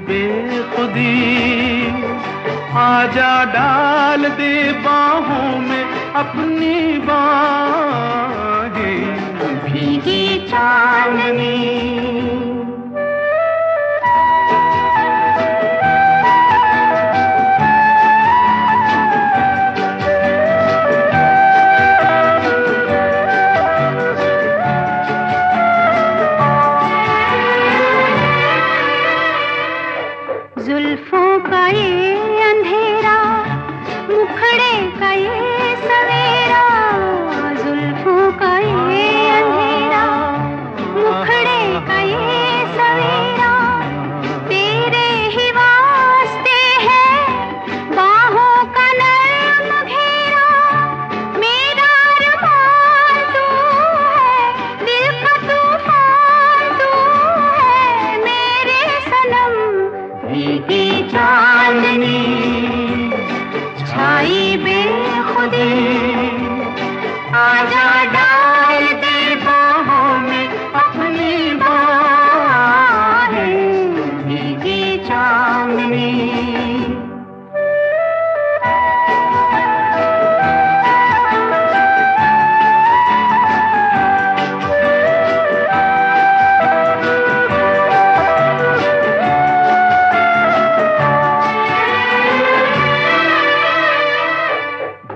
बेखुदी। आजा डाल दे बाहों में अपनी बाहें। भीगी चांदनी। மழை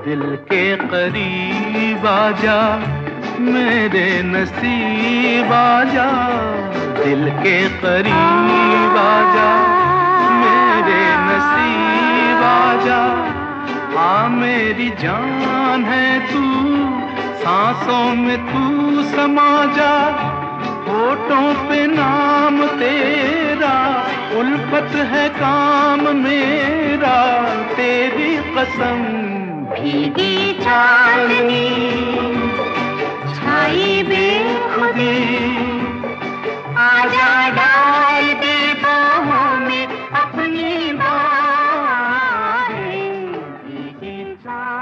दिल के करीब आजा, मेरे नसीब आजा। दिल के करीब आजा, मेरे नसीब आजा। आ मेरी जान है तू, सांसों में तू समा जा। होठों पे नाम तेरा उल्फत है काम मेरा, तेरी कसम भीगी चांदनी, छाई बेखुदी, आजा डाल दे बाहों में अपनी बाहें। भीगी चांदनी